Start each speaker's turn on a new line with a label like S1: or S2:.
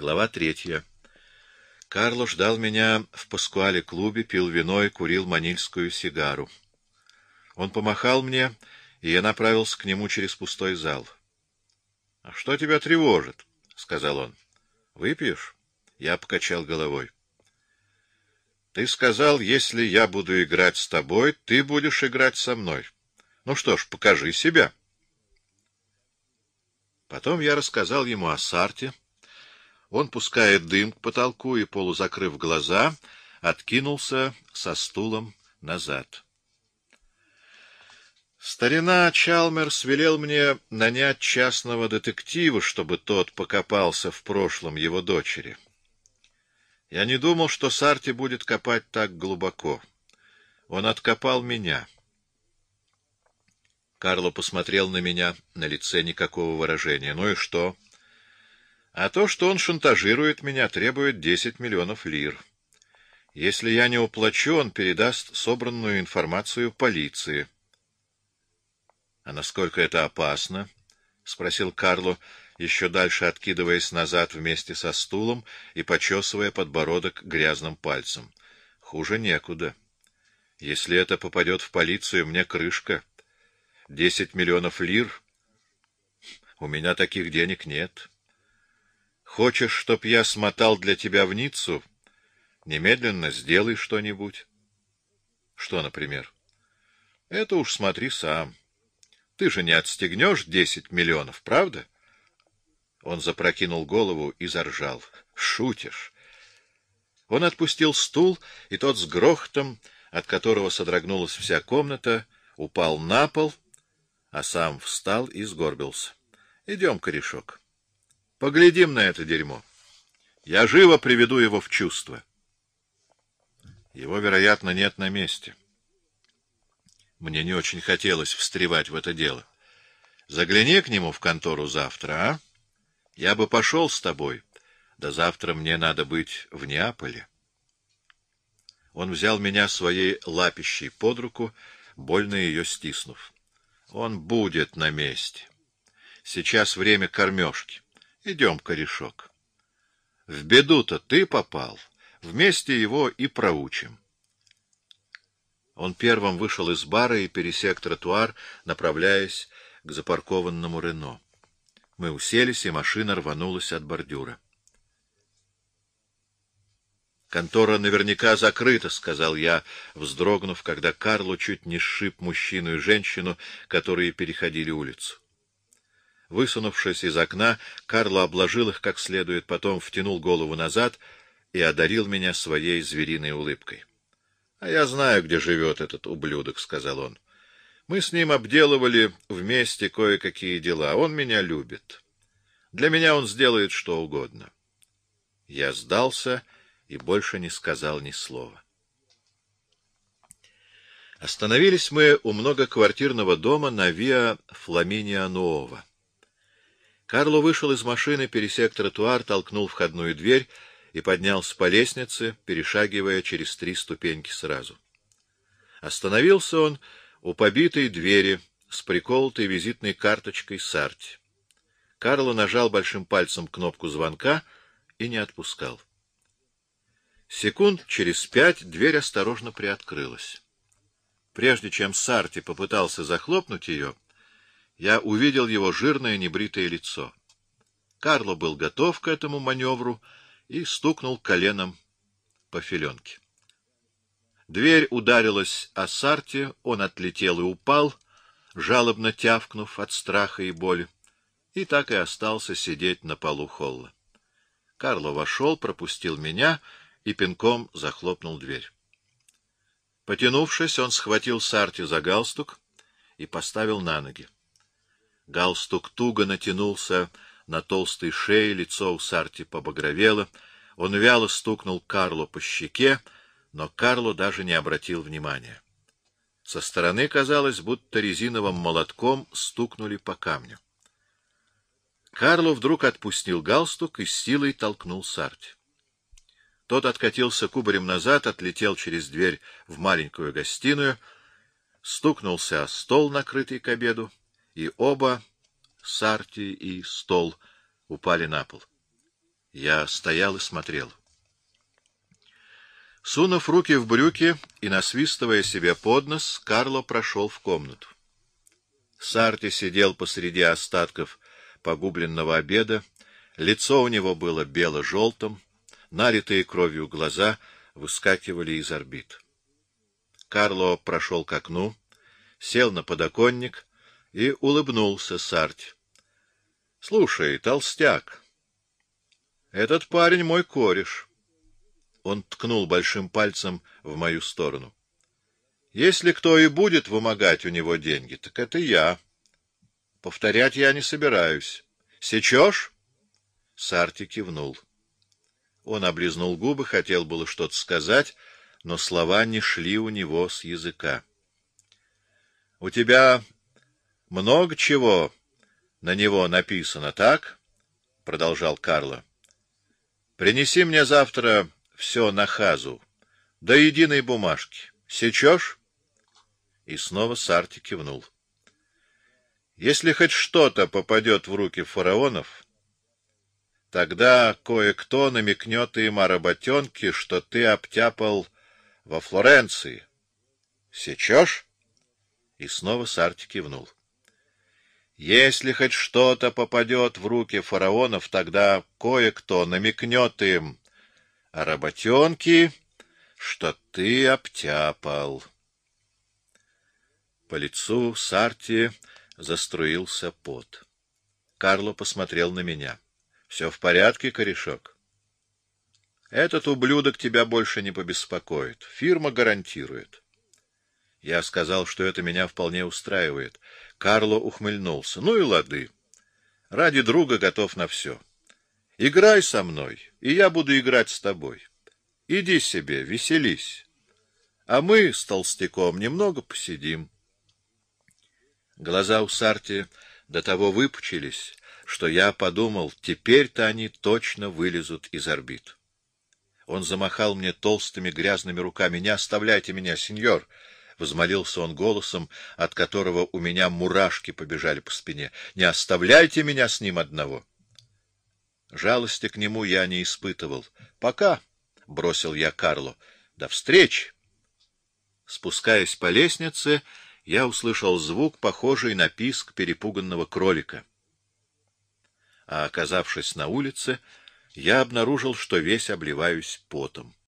S1: Глава третья. Карло ждал меня в Паскуале-клубе, пил вино и курил манильскую сигару. Он помахал мне, и я направился к нему через пустой зал. — А что тебя тревожит? — сказал он. — Выпьешь? Я покачал головой. — Ты сказал, если я буду играть с тобой, ты будешь играть со мной. Ну что ж, покажи себя. Потом я рассказал ему о Сарте, он, пуская дым к потолку и полузакрыв глаза, откинулся со стулом назад. Старина Чалмерс велел мне нанять частного детектива, чтобы тот покопался в прошлом его дочери. Я не думал, что Сарти будет копать так глубоко. Он откопал меня. Карло посмотрел на меня, на лице никакого выражения. Ну и что? — а то, что он шантажирует меня, требует десять миллионов лир. Если я не уплачу, он передаст собранную информацию полиции. — А насколько это опасно? — спросил Карло, еще дальше откидываясь назад вместе со стулом и почесывая подбородок грязным пальцем. — Хуже некуда. Если это попадет в полицию, мне крышка. Десять миллионов лир? У меня таких денег нет. — Хочешь, чтоб я смотал для тебя в Ниццу? Немедленно сделай что-нибудь. Что, например? Это уж смотри сам. Ты же не отстегнешь десять миллионов, правда? Он запрокинул голову и заржал. Шутишь. Он отпустил стул, и тот с грохотом, от которого содрогнулась вся комната, упал на пол, а сам встал и сгорбился. — Идем, корешок. Поглядим на это дерьмо. Я живо приведу его в чувство. Его, вероятно, нет на месте. Мне не очень хотелось встревать в это дело. Загляни к нему в контору завтра, а? Я бы пошел с тобой. Да завтра мне надо быть в Неаполе. Он взял меня своей лапищей под руку, больно ее стиснув. Он будет на месте. Сейчас время кормежки. Идем, корешок. В беду-то ты попал, вместе его и проучим. Он первым вышел из бара и пересек тротуар, направляясь к запаркованному Рено. Мы уселись, и машина рванулась от бордюра. «Контора наверняка закрыта», — сказал я, вздрогнув, когда Карло чуть не сшиб мужчину и женщину, которые переходили улицу. Высунувшись из окна, Карло обложил их как следует, потом втянул голову назад и одарил меня своей звериной улыбкой. — А я знаю, где живет этот ублюдок, — сказал он. — Мы с ним обделывали вместе кое-какие дела. Он меня любит. Для меня он сделает что угодно. Я сдался и больше не сказал ни слова. Остановились мы у многоквартирного дома на Виа Нуова. Карло вышел из машины, пересек тротуар, толкнул входную дверь и поднялся по лестнице, перешагивая через три ступеньки сразу. Остановился он у побитой двери с приколотой визитной карточкой Сарти. Карло нажал большим пальцем кнопку звонка и не отпускал. Секунд через пять дверь осторожно приоткрылась. Прежде чем Сарти попытался захлопнуть ее, я увидел его жирное небритое лицо. Карло был готов к этому маневру и стукнул коленом по филенке. Дверь ударилась о Сарте, он отлетел и упал, жалобно тявкнув от страха и боли, и так и остался сидеть на полу холла. Карло вошел, пропустил меня и пинком захлопнул дверь. Потянувшись, он схватил Сарти за галстук и поставил на ноги. Галстук туго натянулся на толстой шее, лицо у Сарти побагровело. Он вяло стукнул Карло по щеке, но Карло даже не обратил внимания. Со стороны казалось, будто резиновым молотком стукнули по камню. Карло вдруг отпустил галстук и с силой толкнул Сарти. Тот откатился кубарем назад, отлетел через дверь в маленькую гостиную, стукнулся о стол, накрытый к обеду, и оба, Сарти и стол, упали на пол. Я стоял и смотрел. Сунув руки в брюки и насвистывая себе под нос, Карло прошел в комнату. Сарти сидел посреди остатков погубленного обеда, лицо у него было бело-желтым, налитые кровью глаза выскакивали из орбит. Карло прошел к окну, сел на подоконник и улыбнулся Сарти. — Слушай, толстяк, этот парень мой кореш. Он ткнул большим пальцем в мою сторону. Если кто и будет вымогать у него деньги, так это я. Повторять я не собираюсь. Сечешь? Сарти кивнул. Он облизнул губы, хотел было что-то сказать, но слова не шли у него с языка. — У тебя много чего на него написано, так? — продолжал Карло. — Принеси мне завтра все на хазу, до единой бумажки. Сечешь? И снова Сарти кивнул. Если хоть что-то попадет в руки фараонов, тогда кое-кто намекнет им о работенке, что ты обтяпал во Флоренции. Сечешь? И снова Сарти кивнул. Если хоть что-то попадет в руки фараонов, тогда кое-кто намекнет им о работенке, что ты обтяпал. По лицу Сарти заструился пот. Карло посмотрел на меня. — Все в порядке, корешок? — Этот ублюдок тебя больше не побеспокоит. Фирма гарантирует. Я сказал, что это меня вполне устраивает. Карло ухмыльнулся. — Ну и лады. Ради друга готов на все. Играй со мной, и я буду играть с тобой. Иди себе, веселись. А мы с толстяком немного посидим. Глаза у Сарти до того выпучились, что я подумал, теперь-то они точно вылезут из орбит. Он замахал мне толстыми грязными руками. — Не оставляйте меня, сеньор! — возмолился он голосом, от которого у меня мурашки побежали по спине. — Не оставляйте меня с ним одного! Жалости к нему я не испытывал. — Пока! — бросил я Карло. — До встречи! Спускаясь по лестнице, я услышал звук, похожий на писк перепуганного кролика. А оказавшись на улице, я обнаружил, что весь обливаюсь потом.